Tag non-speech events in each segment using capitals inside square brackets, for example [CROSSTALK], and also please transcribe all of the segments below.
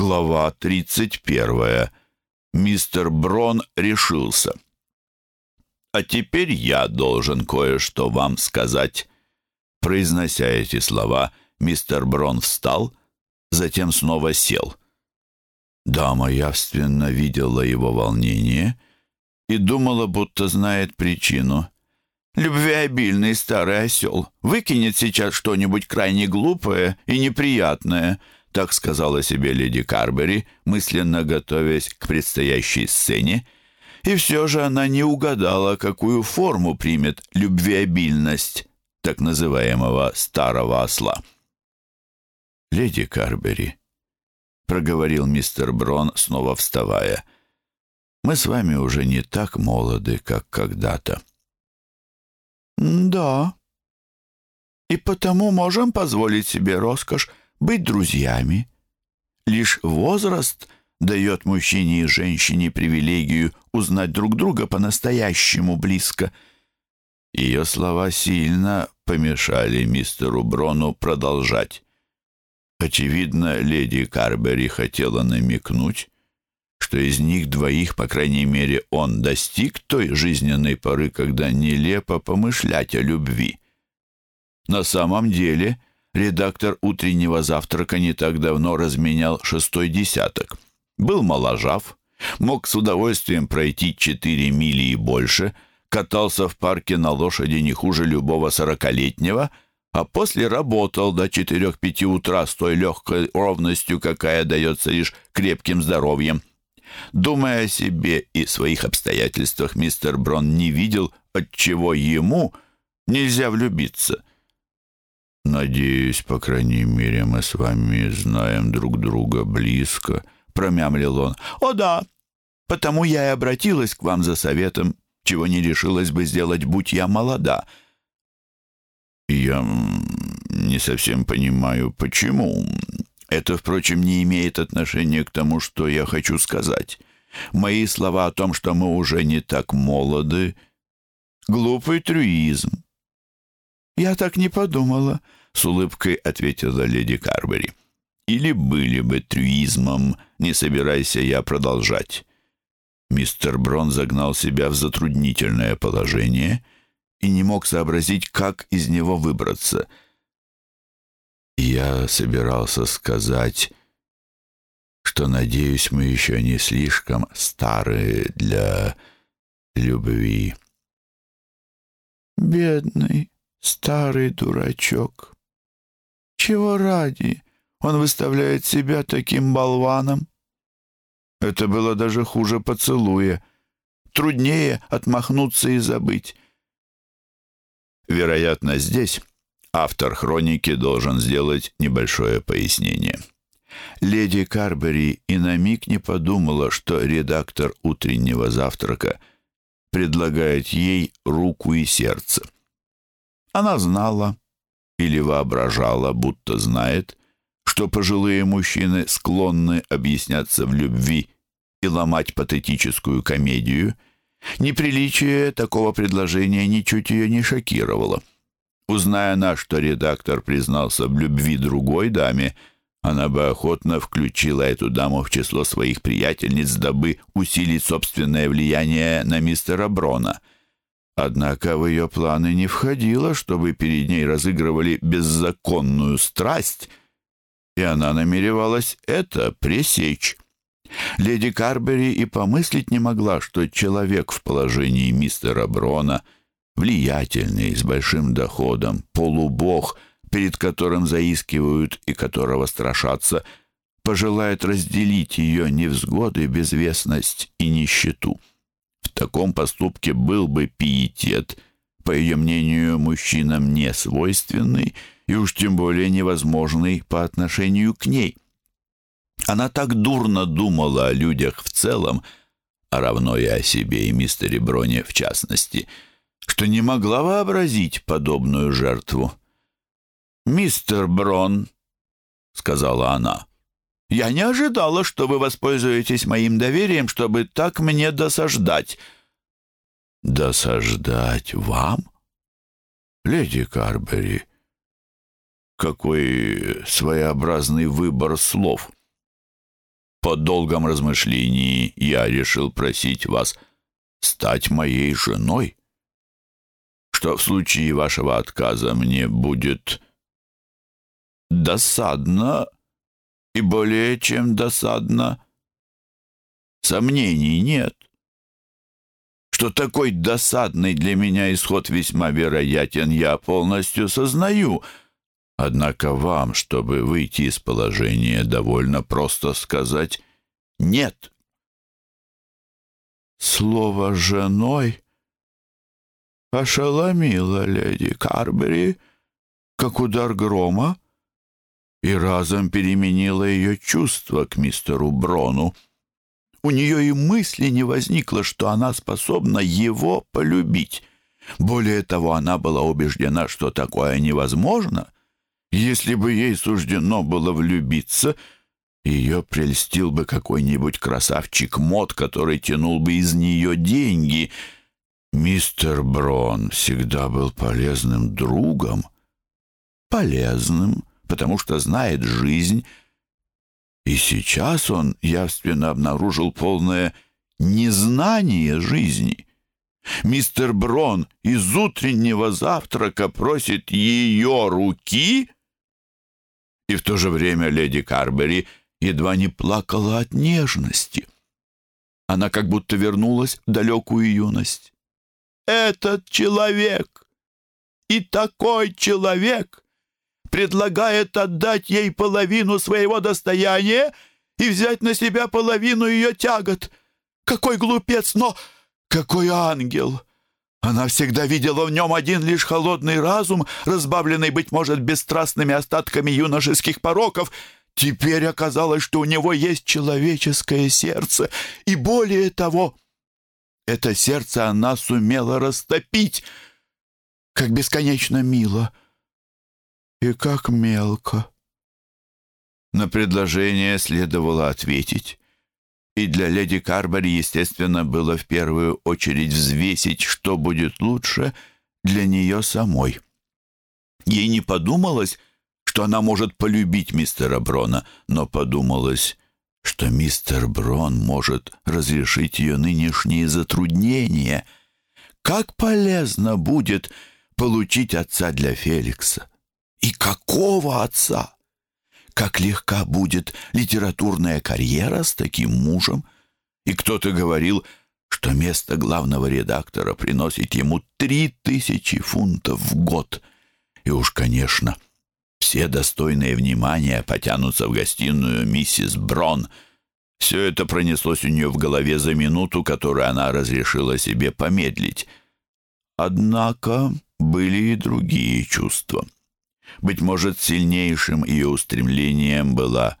Глава 31. Мистер Брон решился. «А теперь я должен кое-что вам сказать». Произнося эти слова, мистер Брон встал, затем снова сел. Дама явственно видела его волнение и думала, будто знает причину. «Любвеобильный старый осел выкинет сейчас что-нибудь крайне глупое и неприятное», так сказала себе леди Карбери, мысленно готовясь к предстоящей сцене, и все же она не угадала, какую форму примет любвеобильность так называемого старого осла. «Леди Карбери», — проговорил мистер Брон, снова вставая, — «мы с вами уже не так молоды, как когда-то». «Да, и потому можем позволить себе роскошь быть друзьями. Лишь возраст дает мужчине и женщине привилегию узнать друг друга по-настоящему близко. Ее слова сильно помешали мистеру Брону продолжать. Очевидно, леди Карбери хотела намекнуть, что из них двоих, по крайней мере, он достиг той жизненной поры, когда нелепо помышлять о любви. На самом деле редактор утреннего завтрака не так давно разменял шестой десяток. Был моложав, мог с удовольствием пройти четыре мили и больше, катался в парке на лошади не хуже любого сорокалетнего, а после работал до четырех-пяти утра с той легкой ровностью, какая дается лишь крепким здоровьем. Думая о себе и своих обстоятельствах, мистер Брон не видел, от чего ему нельзя влюбиться. «Надеюсь, по крайней мере, мы с вами знаем друг друга близко», — промямлил он. «О да, потому я и обратилась к вам за советом, чего не решилась бы сделать, будь я молода». «Я не совсем понимаю, почему. Это, впрочем, не имеет отношения к тому, что я хочу сказать. Мои слова о том, что мы уже не так молоды, — глупый трюизм». «Я так не подумала», с улыбкой ответила леди Карбери. «Или были бы трюизмом, не собирайся я продолжать». Мистер Брон загнал себя в затруднительное положение и не мог сообразить, как из него выбраться. «Я собирался сказать, что, надеюсь, мы еще не слишком старые для любви». «Бедный старый дурачок», чего ради? Он выставляет себя таким болваном. Это было даже хуже поцелуя. Труднее отмахнуться и забыть. Вероятно, здесь автор хроники должен сделать небольшое пояснение. Леди Карбери и на миг не подумала, что редактор утреннего завтрака предлагает ей руку и сердце. Она знала, или воображала, будто знает, что пожилые мужчины склонны объясняться в любви и ломать патетическую комедию, неприличие такого предложения ничуть ее не шокировало. Узная она, что редактор признался в любви другой даме, она бы охотно включила эту даму в число своих приятельниц, дабы усилить собственное влияние на мистера Брона — Однако в ее планы не входило, чтобы перед ней разыгрывали беззаконную страсть, и она намеревалась это пресечь. Леди Карбери и помыслить не могла, что человек в положении мистера Брона, влиятельный, с большим доходом, полубог, перед которым заискивают и которого страшатся, пожелает разделить ее невзгоды, безвестность и нищету. В таком поступке был бы пиетет, по ее мнению, мужчинам не свойственный и уж тем более невозможный по отношению к ней. Она так дурно думала о людях в целом, а равно и о себе и мистере Броне в частности, что не могла вообразить подобную жертву. «Мистер Брон», — сказала она, я не ожидала, что вы воспользуетесь моим доверием, чтобы так мне досаждать». «Досаждать вам? Леди Карбери, какой своеобразный выбор слов!» по долгом размышлении я решил просить вас стать моей женой, что в случае вашего отказа мне будет досадно и более чем досадно. Сомнений нет, что такой досадный для меня исход весьма вероятен, я полностью сознаю — Однако вам, чтобы выйти из положения, довольно просто сказать «нет». Слово «женой» ошеломило леди Карбери, как удар грома, и разом переменило ее чувство к мистеру Брону. У нее и мысли не возникло, что она способна его полюбить. Более того, она была убеждена, что такое невозможно — если бы ей суждено было влюбиться, ее прельстил бы какой-нибудь красавчик Мод, который тянул бы из нее деньги. Мистер Брон всегда был полезным другом. Полезным, потому что знает жизнь. И сейчас он явственно обнаружил полное незнание жизни. Мистер Брон из утреннего завтрака просит ее руки — и в то же время леди Карбери едва не плакала от нежности. Она как будто вернулась в далекую юность. «Этот человек и такой человек предлагает отдать ей половину своего достояния и взять на себя половину ее тягот. Какой глупец, но какой ангел!» Она всегда видела в нем один лишь холодный разум, разбавленный, быть может, бесстрастными остатками юношеских пороков. Теперь оказалось, что у него есть человеческое сердце, и более того, это сердце она сумела растопить, как бесконечно мило и как мелко. На предложение следовало ответить и для леди Карбори, естественно, было в первую очередь взвесить, что будет лучше для нее самой. Ей не подумалось, что она может полюбить мистера Брона, но подумалось, что мистер Брон может разрешить ее нынешние затруднения. Как полезно будет получить отца для Феликса! И какого отца! как легка будет литературная карьера с таким мужем. И кто-то говорил, что место главного редактора приносит ему три тысячи фунтов в год. И уж, конечно, все достойные внимания потянутся в гостиную миссис Брон. Все это пронеслось у нее в голове за минуту, которую она разрешила себе помедлить. Однако были и другие чувства — быть может, сильнейшим ее устремлением была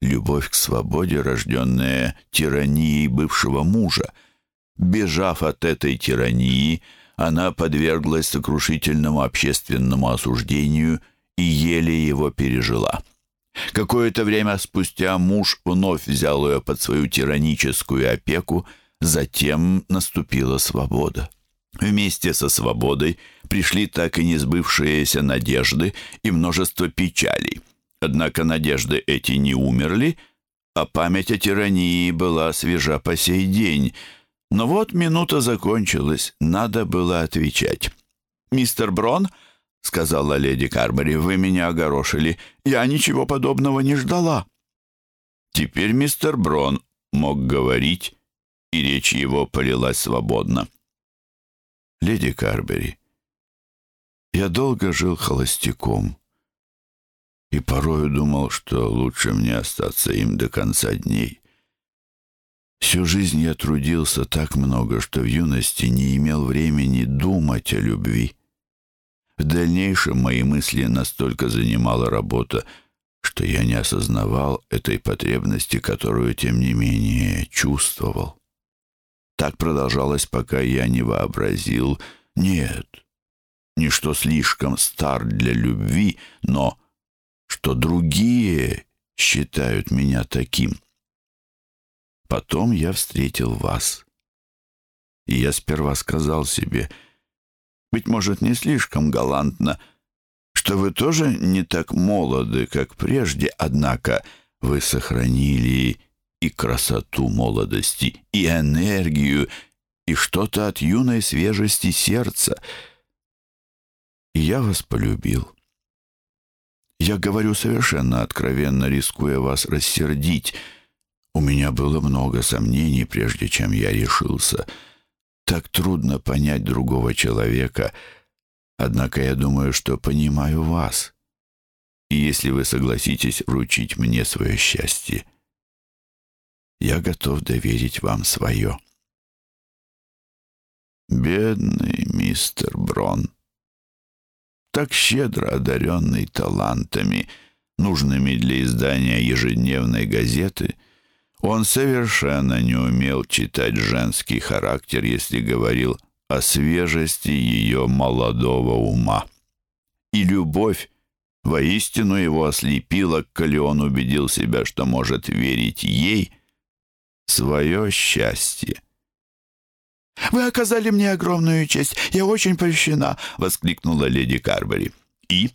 любовь к свободе, рожденная тиранией бывшего мужа. Бежав от этой тирании, она подверглась сокрушительному общественному осуждению и еле его пережила. Какое-то время спустя муж вновь взял ее под свою тираническую опеку, затем наступила свобода. Вместе со свободой пришли так и не сбывшиеся надежды и множество печалей. Однако надежды эти не умерли, а память о тирании была свежа по сей день. Но вот минута закончилась, надо было отвечать. «Мистер Брон», — сказала леди Карбери, — «вы меня огорошили. Я ничего подобного не ждала». Теперь мистер Брон мог говорить, и речь его полилась свободно. «Леди Карбери, я долго жил холостяком и порою думал, что лучше мне остаться им до конца дней. Всю жизнь я трудился так много, что в юности не имел времени думать о любви. В дальнейшем мои мысли настолько занимала работа, что я не осознавал этой потребности, которую, тем не менее, чувствовал. Так продолжалось, пока я не вообразил. Нет, не что слишком стар для любви, но что другие считают меня таким. Потом я встретил вас. И я сперва сказал себе, быть может, не слишком галантно, что вы тоже не так молоды, как прежде, однако вы сохранили и красоту молодости, и энергию, и что-то от юной свежести сердца. Я вас полюбил. Я говорю совершенно откровенно, рискуя вас рассердить. У меня было много сомнений, прежде чем я решился. Так трудно понять другого человека, однако я думаю, что понимаю вас. И если вы согласитесь вручить мне свое счастье, я готов доверить вам свое. Бедный мистер Брон, так щедро одаренный талантами, нужными для издания ежедневной газеты, он совершенно не умел читать женский характер, если говорил о свежести ее молодого ума. И любовь воистину его ослепила, коли он убедил себя, что может верить ей свое счастье. «Вы оказали мне огромную честь. Я очень польщена!» — воскликнула леди Карбери. «И?»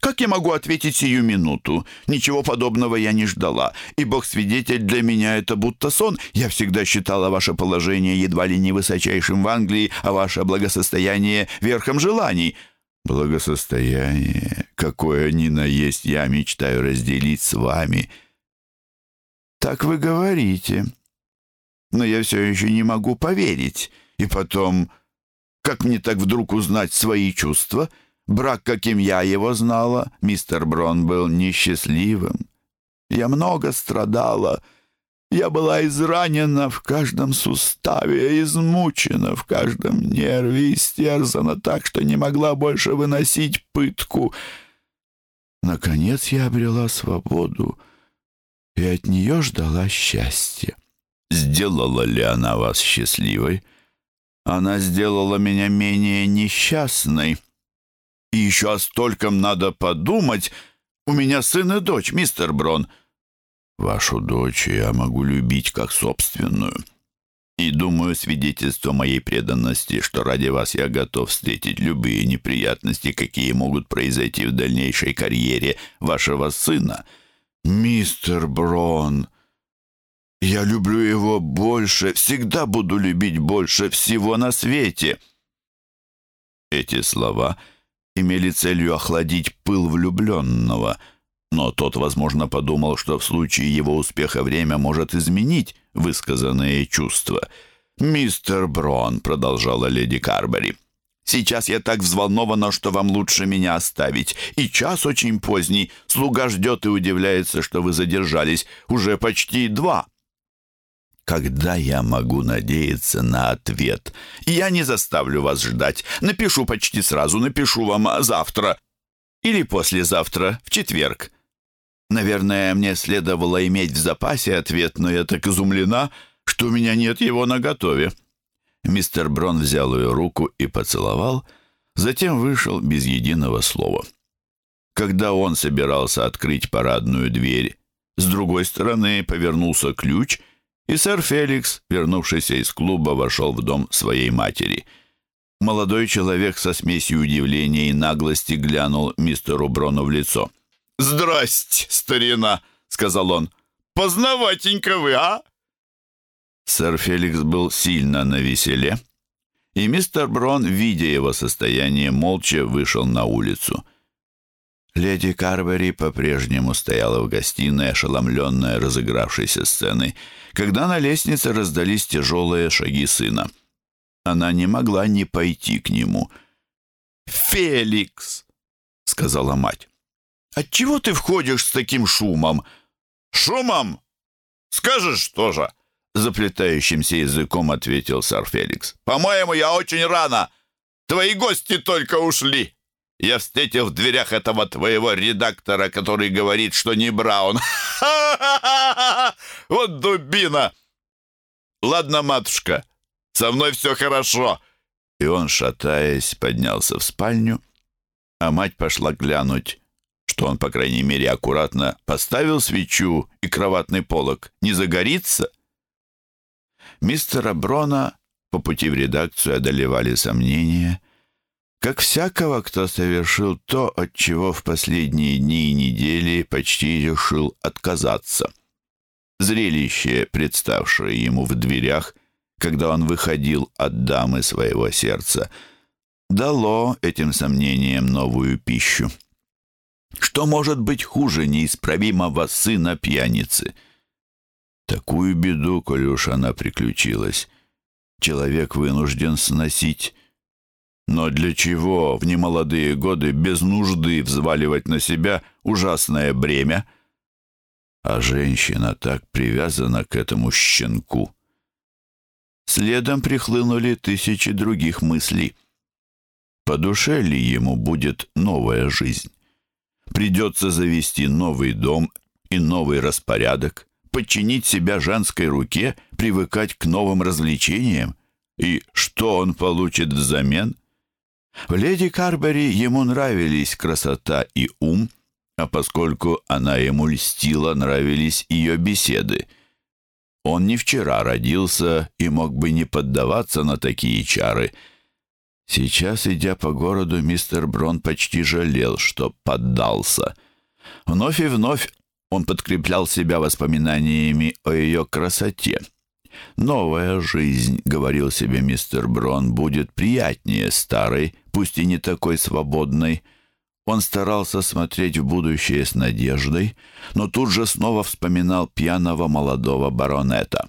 «Как я могу ответить сию минуту? Ничего подобного я не ждала, и Бог-свидетель, для меня это будто сон. Я всегда считала ваше положение едва ли не высочайшим в Англии, а ваше благосостояние верхом желаний». «Благосостояние, какое ни на есть, я мечтаю разделить с вами». «Так вы говорите», но я все еще не могу поверить. И потом, как мне так вдруг узнать свои чувства? Брак, каким я его знала, мистер Брон был несчастливым. Я много страдала. Я была изранена в каждом суставе, измучена в каждом нерве, истерзана так, что не могла больше выносить пытку. Наконец я обрела свободу и от нее ждала счастья. Сделала ли она вас счастливой? Она сделала меня менее несчастной. И еще о стольком надо подумать. У меня сын и дочь, мистер Брон. Вашу дочь я могу любить как собственную. И думаю, свидетельство моей преданности, что ради вас я готов встретить любые неприятности, какие могут произойти в дальнейшей карьере вашего сына. Мистер Брон, я люблю его больше, всегда буду любить больше всего на свете». Эти слова имели целью охладить пыл влюбленного, но тот, возможно, подумал, что в случае его успеха время может изменить высказанные чувства. «Мистер Брон», — продолжала леди Карбери, — «сейчас я так взволнована, что вам лучше меня оставить. И час очень поздний. Слуга ждет и удивляется, что вы задержались. Уже почти два». Когда я могу надеяться на ответ? Я не заставлю вас ждать. Напишу почти сразу, напишу вам завтра. Или послезавтра, в четверг. Наверное, мне следовало иметь в запасе ответ, но я так изумлена, что у меня нет его наготове. Мистер Брон взял ее руку и поцеловал, затем вышел без единого слова. Когда он собирался открыть парадную дверь, с другой стороны повернулся ключ — и сэр Феликс, вернувшийся из клуба, вошел в дом своей матери. Молодой человек со смесью удивления и наглости глянул мистеру Брону в лицо. «Здрасте, старина!» — сказал он. «Познаватенько вы, а?» Сэр Феликс был сильно навеселе, и мистер Брон, видя его состояние, молча вышел на улицу — Леди Карбери по-прежнему стояла в гостиной, ошеломленная разыгравшейся сценой, когда на лестнице раздались тяжелые шаги сына. Она не могла не пойти к нему. «Феликс!» — сказала мать. «Отчего ты входишь с таким шумом?» «Шумом? Скажешь тоже!» Заплетающимся языком ответил сэр Феликс. «По-моему, я очень рано. Твои гости только ушли». Я встретил в дверях этого твоего редактора, который говорит, что не Браун. [LAUGHS] [LAUGHS] Вот дубина! Ладно, матушка, со мной все хорошо. И он, шатаясь, поднялся в спальню, а мать пошла глянуть, что он, по крайней мере, аккуратно поставил свечу и кроватный полог. Не загорится? Мистера Брона по пути в редакцию одолевали сомнения — как всякого, кто совершил то, от чего в последние дни и недели почти решил отказаться. Зрелище, представшее ему в дверях, когда он выходил от дамы своего сердца, дало этим сомнениям новую пищу. Что может быть хуже неисправимого сына пьяницы? Такую беду, коли уж она приключилась, человек вынужден сносить. Но для чего в немолодые годы без нужды взваливать на себя ужасное бремя? А женщина так привязана к этому щенку. Следом прихлынули тысячи других мыслей. По душе ли ему будет новая жизнь? Придется завести новый дом и новый распорядок, подчинить себя женской руке, привыкать к новым развлечениям. И что он получит взамен? В леди Карбери ему нравились красота и ум, а поскольку она ему льстила, нравились ее беседы. Он не вчера родился и мог бы не поддаваться на такие чары — Сейчас, идя по городу, мистер Брон почти жалел, что поддался. Вновь и вновь он подкреплял себя воспоминаниями о ее красоте. «Новая жизнь», — говорил себе мистер Брон, — «будет приятнее старой, пусть и не такой свободной». Он старался смотреть в будущее с надеждой, но тут же снова вспоминал пьяного молодого баронета.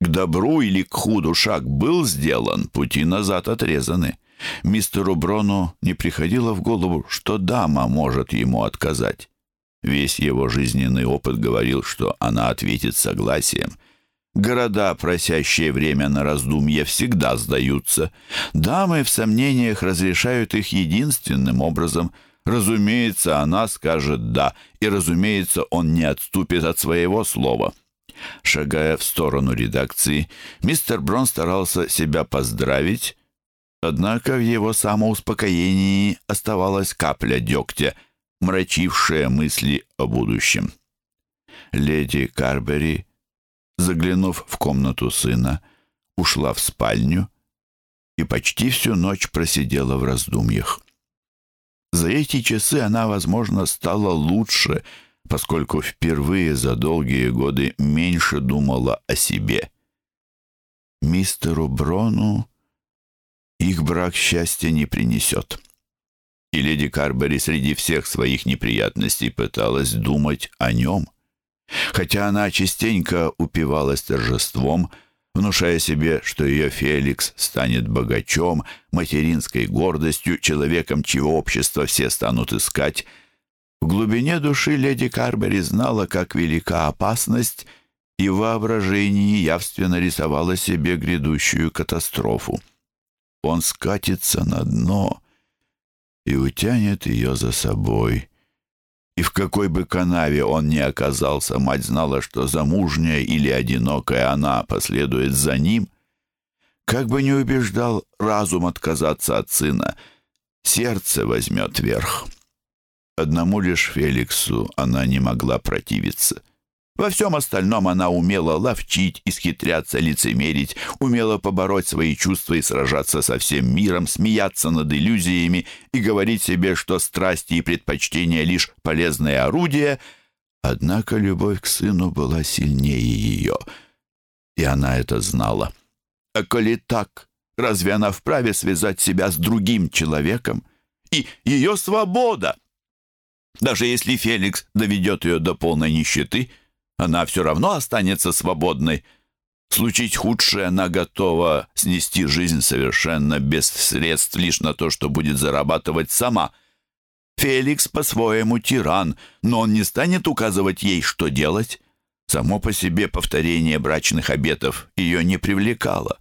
К добру или к худу шаг был сделан, пути назад отрезаны. Мистеру Брону не приходило в голову, что дама может ему отказать. Весь его жизненный опыт говорил, что она ответит согласием. Города, просящие время на раздумье, всегда сдаются. Дамы в сомнениях разрешают их единственным образом. Разумеется, она скажет «да», и, разумеется, он не отступит от своего слова. Шагая в сторону редакции, мистер Брон старался себя поздравить, однако в его самоуспокоении оставалась капля дегтя, мрачившая мысли о будущем. Леди Карбери, заглянув в комнату сына, ушла в спальню и почти всю ночь просидела в раздумьях. За эти часы она, возможно, стала лучше — поскольку впервые за долгие годы меньше думала о себе. Мистеру Брону их брак счастья не принесет. И леди Карбери среди всех своих неприятностей пыталась думать о нем. Хотя она частенько упивалась торжеством, внушая себе, что ее Феликс станет богачом, материнской гордостью, человеком, чьего общество все станут искать — в глубине души леди Карбери знала, как велика опасность, и в воображении явственно рисовала себе грядущую катастрофу. Он скатится на дно и утянет ее за собой. И в какой бы канаве он ни оказался, мать знала, что замужняя или одинокая она последует за ним. Как бы ни убеждал разум отказаться от сына, сердце возьмет верх. Одному лишь Феликсу она не могла противиться. Во всем остальном она умела ловчить, исхитряться, лицемерить, умела побороть свои чувства и сражаться со всем миром, смеяться над иллюзиями и говорить себе, что страсти и предпочтения — лишь полезные орудия. Однако любовь к сыну была сильнее ее, и она это знала. А коли так, разве она вправе связать себя с другим человеком? И ее свобода — даже если Феликс доведет ее до полной нищеты, она все равно останется свободной. Случить худшее она готова снести жизнь совершенно без средств лишь на то, что будет зарабатывать сама. Феликс по-своему тиран, но он не станет указывать ей, что делать. Само по себе повторение брачных обетов ее не привлекало.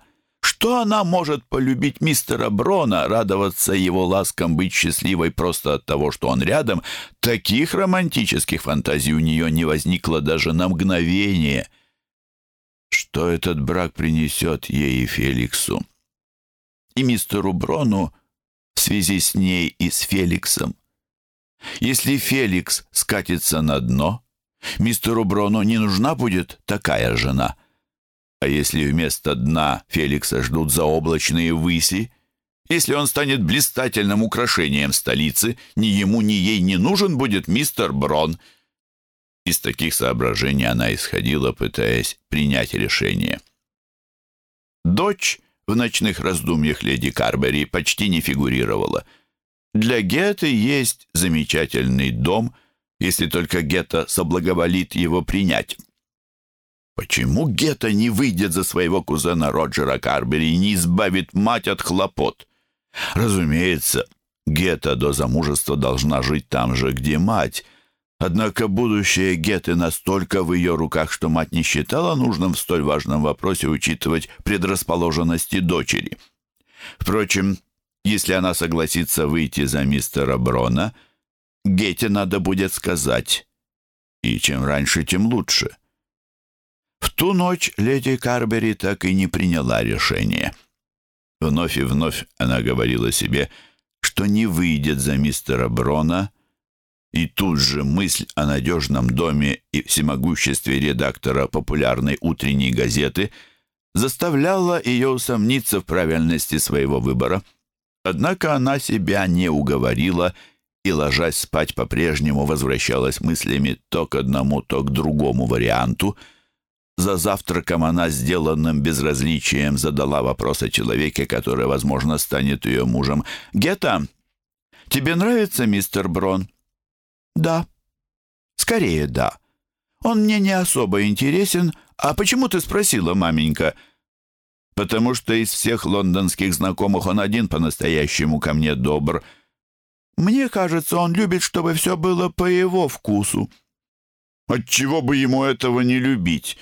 Что она может полюбить мистера Брона, радоваться его ласкам, быть счастливой просто от того, что он рядом? Таких романтических фантазий у нее не возникло даже на мгновение. Что этот брак принесет ей и Феликсу? И мистеру Брону в связи с ней и с Феликсом? Если Феликс скатится на дно, мистеру Брону не нужна будет такая жена — а если вместо дна Феликса ждут заоблачные выси? Если он станет блистательным украшением столицы, ни ему, ни ей не нужен будет мистер Брон. Из таких соображений она исходила, пытаясь принять решение. Дочь в ночных раздумьях леди Карбери почти не фигурировала. Для Геты есть замечательный дом, если только Гета соблаговолит его принять. Почему Гета не выйдет за своего кузена Роджера Карбери и не избавит мать от хлопот? Разумеется, Гета до замужества должна жить там же, где мать, Однако будущее Геты настолько в ее руках, что мать не считала нужным в столь важном вопросе учитывать предрасположенности дочери. Впрочем, если она согласится выйти за мистера Брона, Гете надо будет сказать, и чем раньше, тем лучше. В ту ночь леди Карбери так и не приняла решение. Вновь и вновь она говорила себе, что не выйдет за мистера Брона, и тут же мысль о надежном доме и всемогуществе редактора популярной утренней газеты заставляла ее усомниться в правильности своего выбора. Однако она себя не уговорила и, ложась спать, по-прежнему возвращалась мыслями то к одному, то к другому варианту. За завтраком она сделанным безразличием задала вопрос о человеке, который, возможно, станет ее мужем. «Гетта, тебе нравится мистер Брон?» «Да». «Скорее да. Он мне не особо интересен. А почему ты спросила, маменька?» «Потому что из всех лондонских знакомых он один по-настоящему ко мне добр. Мне кажется, он любит, чтобы все было по его вкусу». «Отчего бы ему этого не любить?»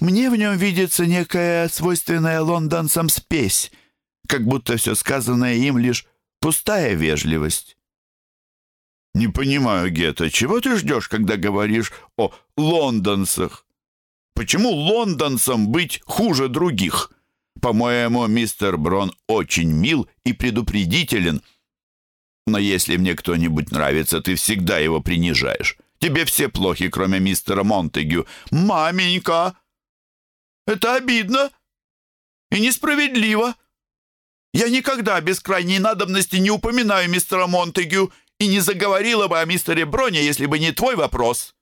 «Мне в нем видится некая свойственная лондонцам спесь, как будто все сказанное им лишь пустая вежливость». «Не понимаю, Гетта, чего ты ждешь, когда говоришь о лондонцах? Почему лондонцам быть хуже других? По-моему, мистер Брон очень мил и предупредителен. Но если мне кто-нибудь нравится, ты всегда его принижаешь. Тебе все плохи, кроме мистера Монтегю. Маменька! Это обидно и несправедливо. Я никогда без крайней надобности не упоминаю мистера Монтегю и не заговорила бы о мистере Броне, если бы не твой вопрос».